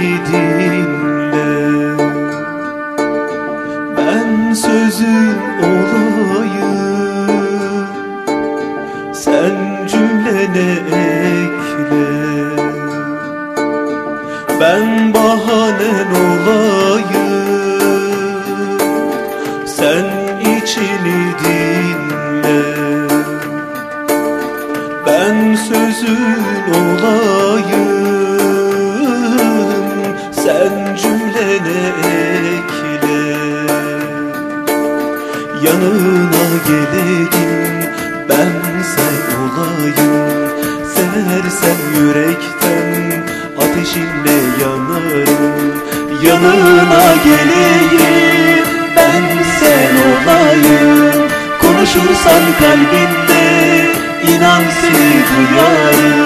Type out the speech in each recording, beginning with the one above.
içini dinle. Ben sözün olayım. Sen cümlene ekle. Ben bahanen olayım. Sen içini dinle. Ben sözün olayım Yanına geleyim Ben sen olayım. Seversen yürekten Ateşinle yanarım. Yanına geleyim Ben sen olayım. Konuşursan kalbinde inan seni duyarım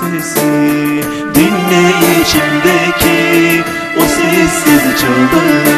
sesi Dinle içimdeki o sessiz çığlığı